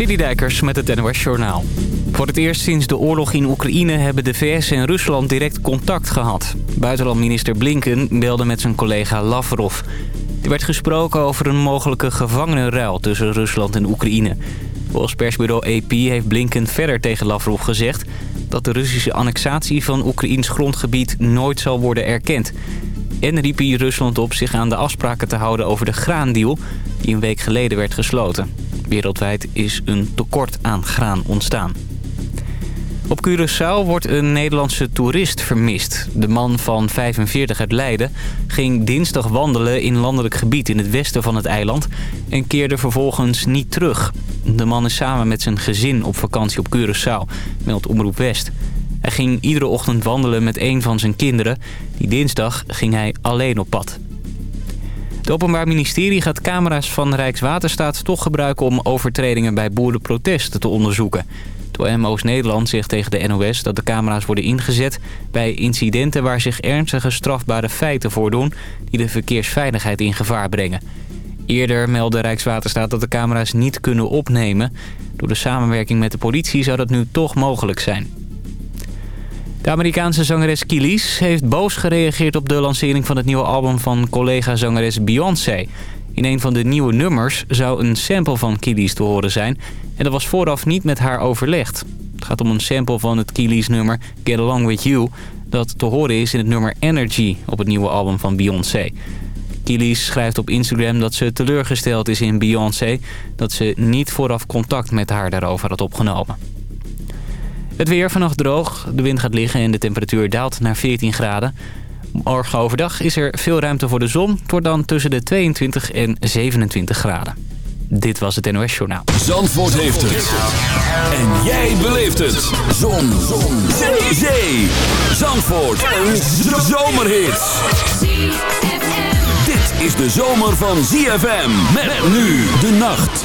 Citydijkers met het NOS Journaal. Voor het eerst sinds de oorlog in Oekraïne hebben de VS en Rusland direct contact gehad. Buitenlandminister Blinken belde met zijn collega Lavrov. Er werd gesproken over een mogelijke gevangenenruil tussen Rusland en Oekraïne. Volgens persbureau AP heeft Blinken verder tegen Lavrov gezegd... dat de Russische annexatie van Oekraïns grondgebied nooit zal worden erkend. En riep hij Rusland op zich aan de afspraken te houden over de graandeal... die een week geleden werd gesloten. Wereldwijd is een tekort aan graan ontstaan. Op Curaçao wordt een Nederlandse toerist vermist. De man van 45 uit Leiden ging dinsdag wandelen in landelijk gebied in het westen van het eiland... en keerde vervolgens niet terug. De man is samen met zijn gezin op vakantie op Curaçao, meldt Omroep West. Hij ging iedere ochtend wandelen met een van zijn kinderen. Die dinsdag ging hij alleen op pad. Het Openbaar Ministerie gaat camera's van Rijkswaterstaat toch gebruiken... om overtredingen bij boerenprotesten te onderzoeken. Het OM Oost-Nederland zegt tegen de NOS dat de camera's worden ingezet... bij incidenten waar zich ernstige strafbare feiten voordoen... die de verkeersveiligheid in gevaar brengen. Eerder meldde Rijkswaterstaat dat de camera's niet kunnen opnemen. Door de samenwerking met de politie zou dat nu toch mogelijk zijn. De Amerikaanse zangeres Kilis heeft boos gereageerd op de lancering van het nieuwe album van collega-zangeres Beyoncé. In een van de nieuwe nummers zou een sample van Kilis te horen zijn en dat was vooraf niet met haar overlegd. Het gaat om een sample van het Kilis nummer Get Along With You dat te horen is in het nummer Energy op het nieuwe album van Beyoncé. Kilis schrijft op Instagram dat ze teleurgesteld is in Beyoncé... dat ze niet vooraf contact met haar daarover had opgenomen. Het weer vannacht droog, de wind gaat liggen en de temperatuur daalt naar 14 graden. Morgen overdag is er veel ruimte voor de zon. Het wordt dan tussen de 22 en 27 graden. Dit was het NOS Journaal. Zandvoort heeft het. En jij beleeft het. Zon. zon. Zee. Zee. Zandvoort. Een zomerhit. Dit is de zomer van ZFM. Met nu de nacht.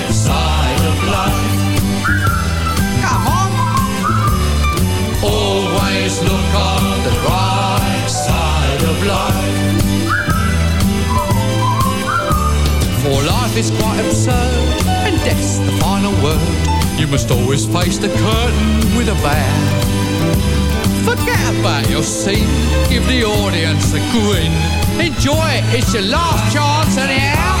look on the bright side of life. For life is quite absurd, and death's the final word. You must always face the curtain with a bow. Forget about your give the audience. Enjoy it, it's your last chance anyhow.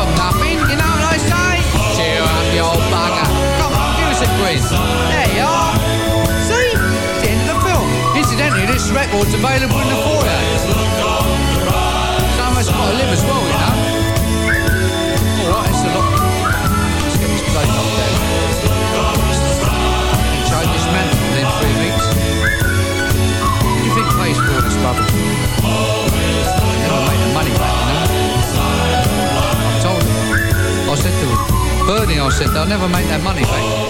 for nothing, you know what I say? Cheer up, you old bugger. Come on, give us a grin. There you are. See? It's the end of the film. Incidentally, this record's available in the foyer. Someone's got to live as well, Bernie, I said, they'll never make their money back.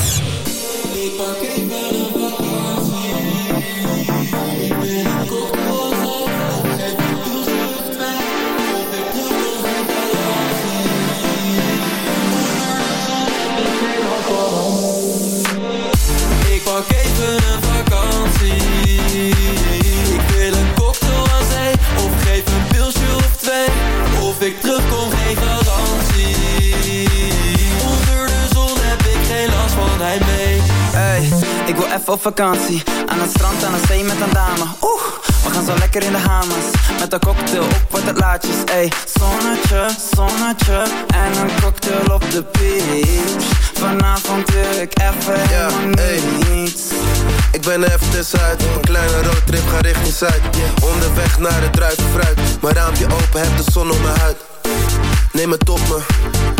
Even op vakantie. Aan het strand, aan de zee met een dame. Oeh, we gaan zo lekker in de hamers. Met een cocktail op wat het laatjes. Ey, zonnetje, zonnetje. En een cocktail op de beach. Vanavond wil ik even ja, niets. Ik ben er even tussenuit. Een kleine roadtrip, ga richting Zuid. Onderweg naar het druivenfruit. Mijn raampje open, heb de zon op mijn huid. Neem het op me,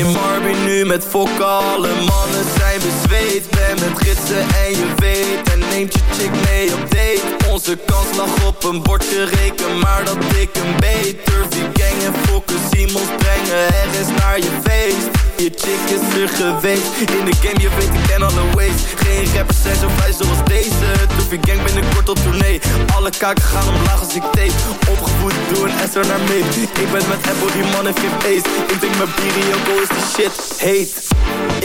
in Marby nu met fokken, alle mannen zijn bezweet. Ben met gidsen en je weet, neemt je chick mee op date. Onze kans lag op een bordje reken, maar dat ik een. Turfie gang en fokken, Simons brengen er is naar je feest. Je chick is er geweest, in de game je weet ik ken alle ways. Geen rappers zijn zo vrij zoals deze. Turfie gang binnenkort op tournee. Alle kaken gaan omlaag als ik tape. Opgevoed door een SR naar mee. Ik ben met Apple, die man heeft geen ace. Ik drink mijn bier, Joko is de shit, heet.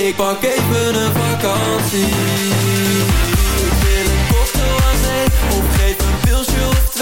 Ik pak even een vakantie.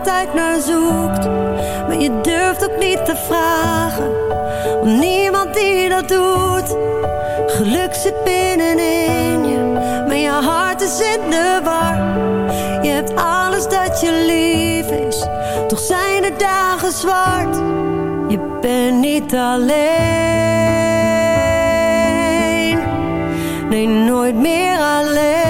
Altijd naar zoekt. Maar je durft ook niet te vragen, want niemand die dat doet. Geluk zit binnenin je, maar je hart is in de war. Je hebt alles dat je lief is, toch zijn de dagen zwart. Je bent niet alleen, nee nooit meer alleen.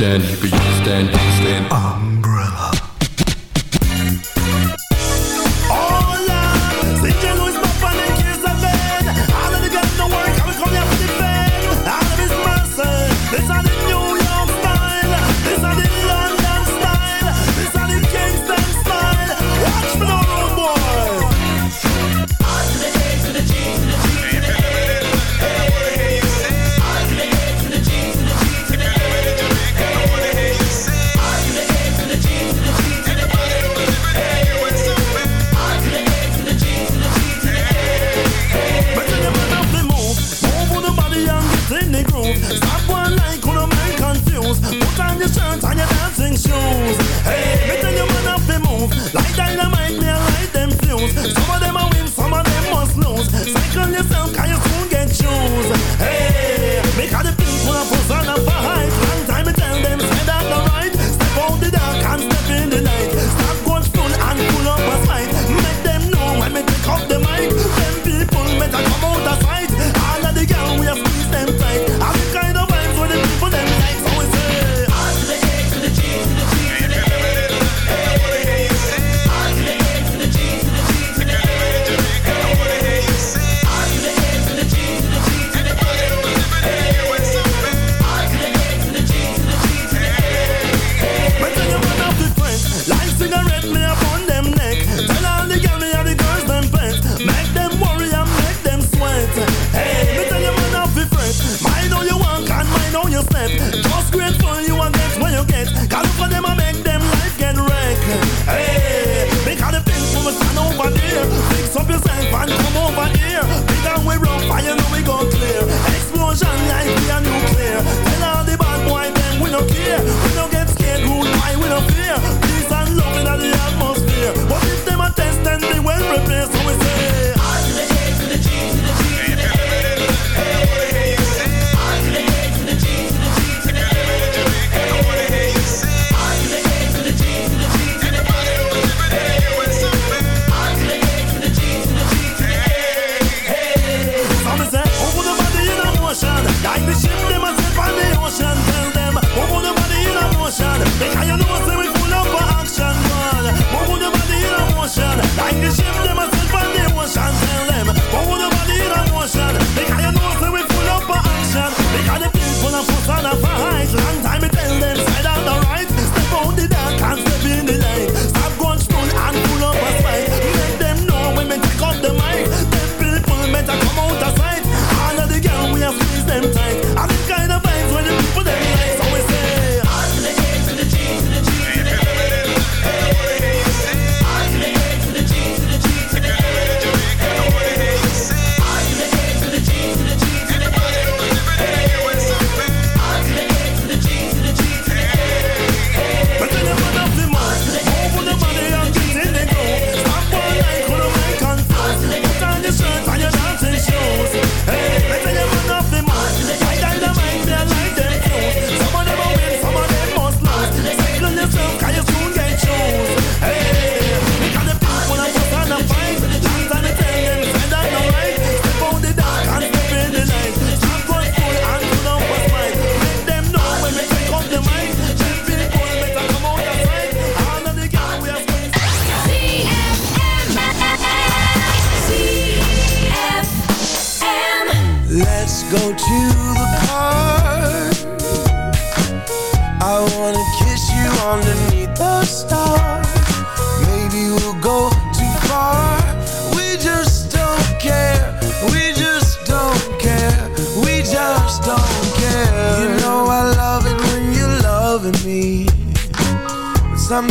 understand you, up yourself and come over here. Big and we're on fire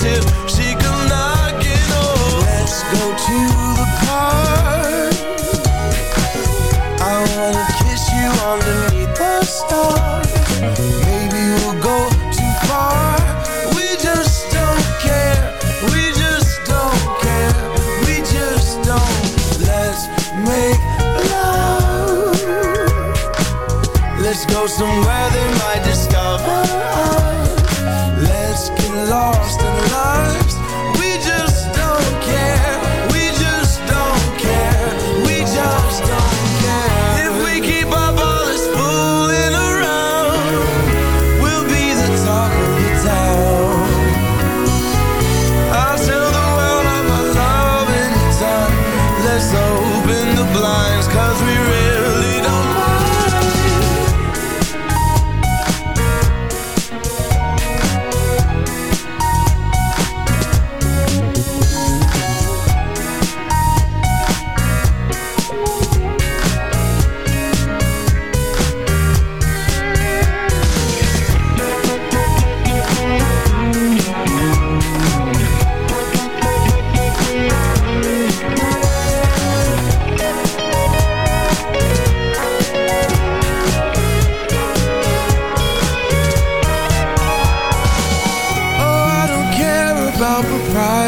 too.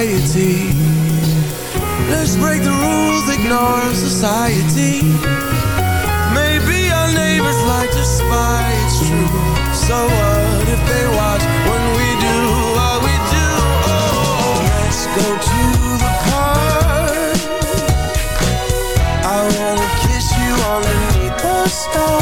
Propriety. Let's break the rules, ignore society. Maybe our neighbors like to spy, it's true. So what if they watch when we do what we do? Oh, let's go to the park. I wanna kiss you underneath the stars.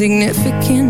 significant.